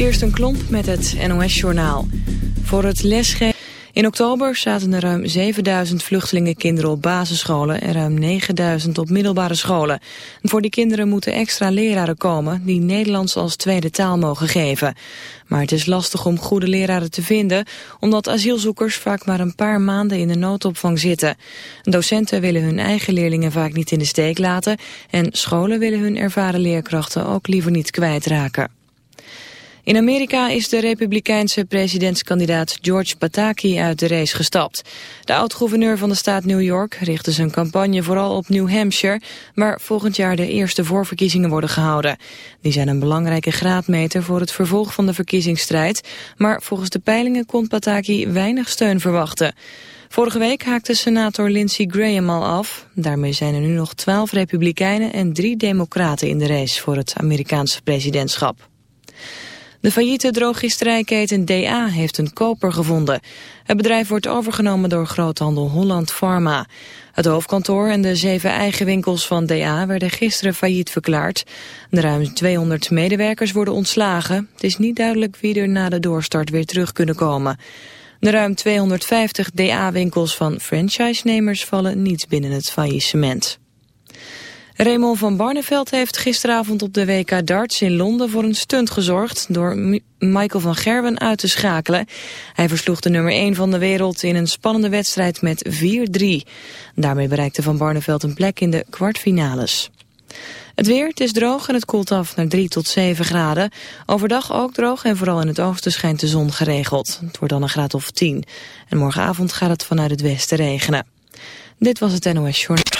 Kirsten Klomp met het NOS-journaal. Voor het lesgeven... In oktober zaten er ruim 7000 vluchtelingenkinderen op basisscholen en ruim 9000 op middelbare scholen. voor die kinderen moeten extra leraren komen die Nederlands als tweede taal mogen geven. Maar het is lastig om goede leraren te vinden, omdat asielzoekers vaak maar een paar maanden in de noodopvang zitten. Docenten willen hun eigen leerlingen vaak niet in de steek laten en scholen willen hun ervaren leerkrachten ook liever niet kwijtraken. In Amerika is de republikeinse presidentskandidaat George Pataki uit de race gestapt. De oud-gouverneur van de staat New York richtte zijn campagne vooral op New Hampshire, waar volgend jaar de eerste voorverkiezingen worden gehouden. Die zijn een belangrijke graadmeter voor het vervolg van de verkiezingsstrijd, maar volgens de peilingen kon Pataki weinig steun verwachten. Vorige week haakte senator Lindsey Graham al af. Daarmee zijn er nu nog twaalf republikeinen en drie democraten in de race voor het Amerikaanse presidentschap. De failliete drogisterijketen DA heeft een koper gevonden. Het bedrijf wordt overgenomen door groothandel Holland Pharma. Het hoofdkantoor en de zeven eigen winkels van DA werden gisteren failliet verklaard. De ruim 200 medewerkers worden ontslagen. Het is niet duidelijk wie er na de doorstart weer terug kunnen komen. De ruim 250 DA-winkels van franchise-nemers vallen niet binnen het faillissement. Raymond van Barneveld heeft gisteravond op de WK darts in Londen voor een stunt gezorgd door Michael van Gerwen uit te schakelen. Hij versloeg de nummer 1 van de wereld in een spannende wedstrijd met 4-3. Daarmee bereikte Van Barneveld een plek in de kwartfinales. Het weer, het is droog en het koelt af naar 3 tot 7 graden. Overdag ook droog en vooral in het oosten schijnt de zon geregeld. Het wordt dan een graad of 10. En morgenavond gaat het vanuit het westen regenen. Dit was het NOS Journal.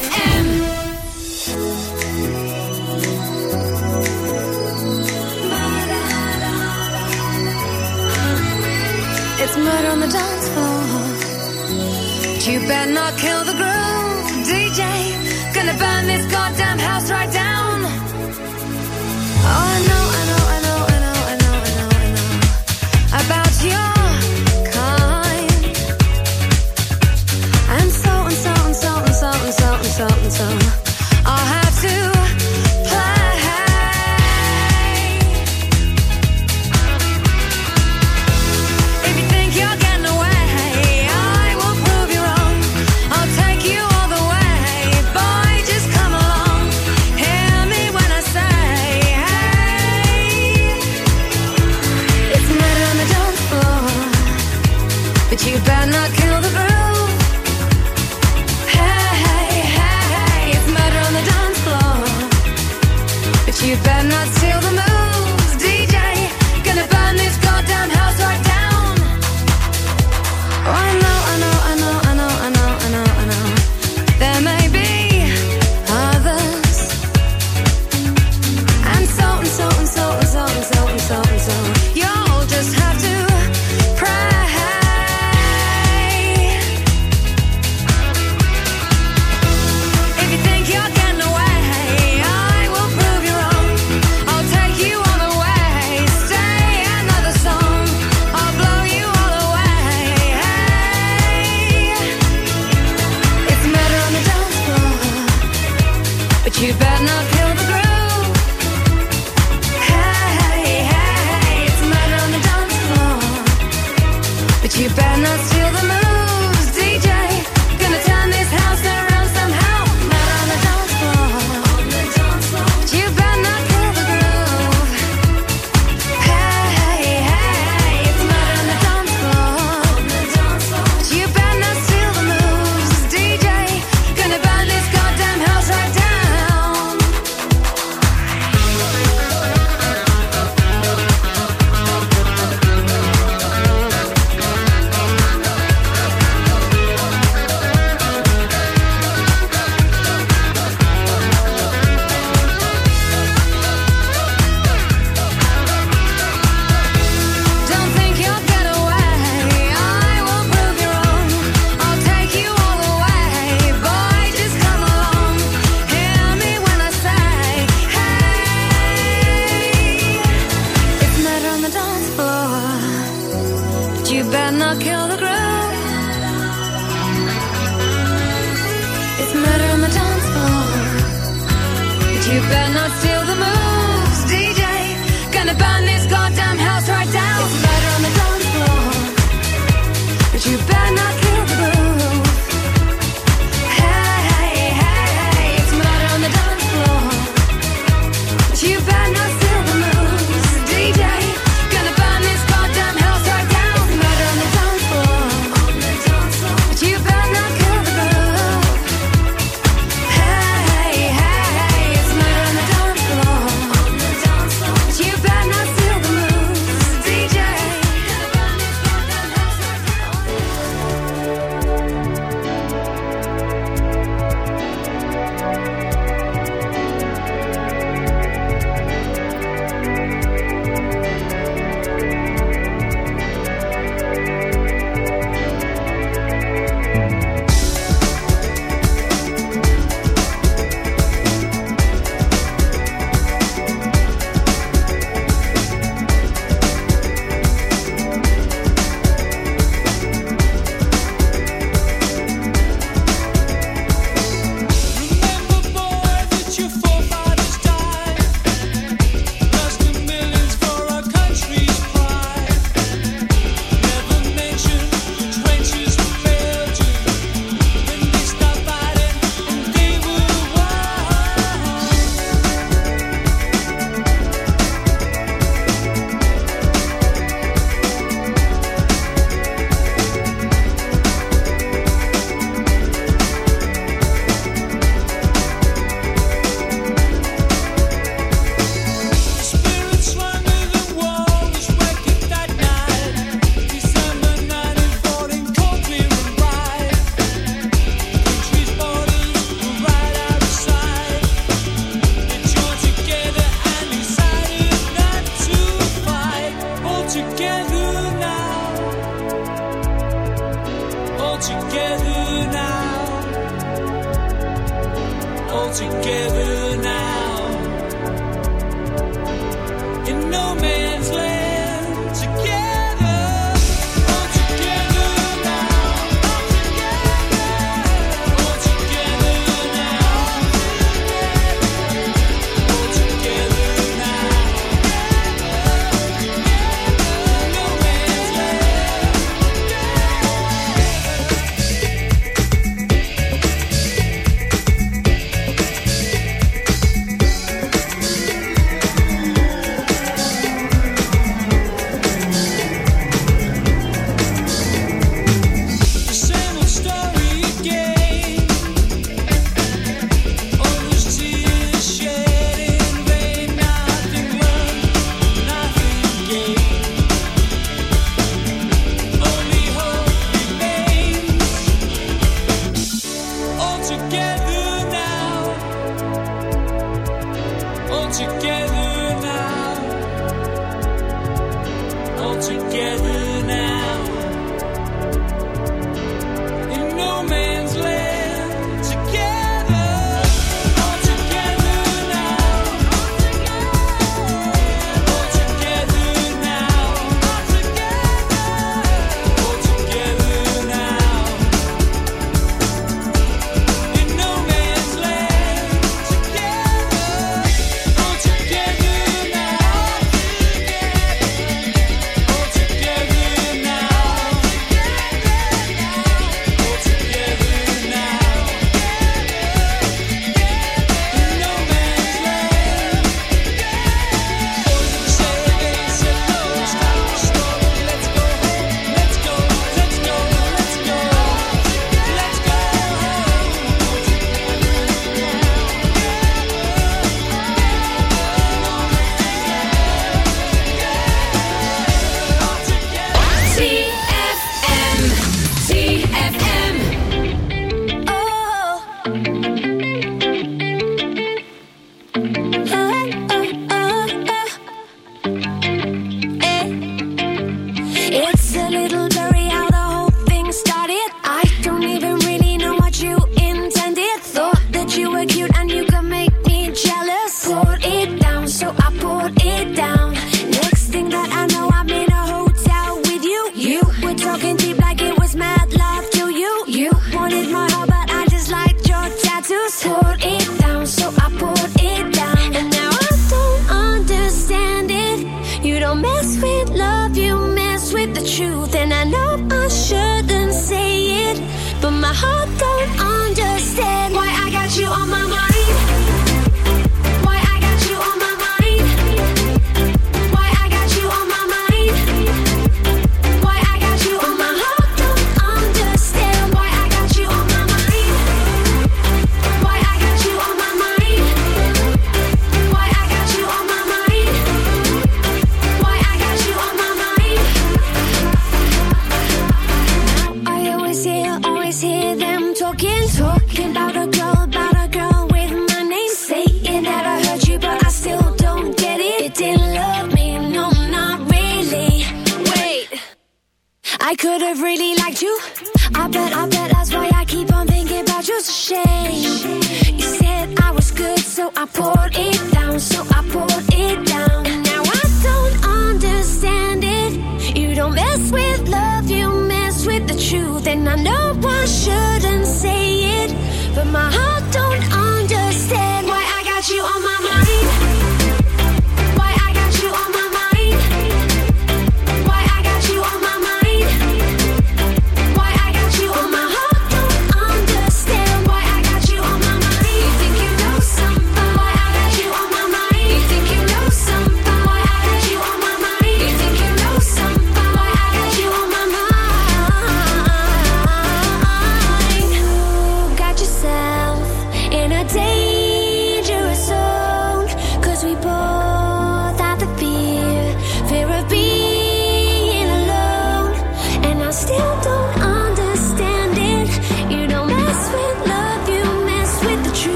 You better not steal the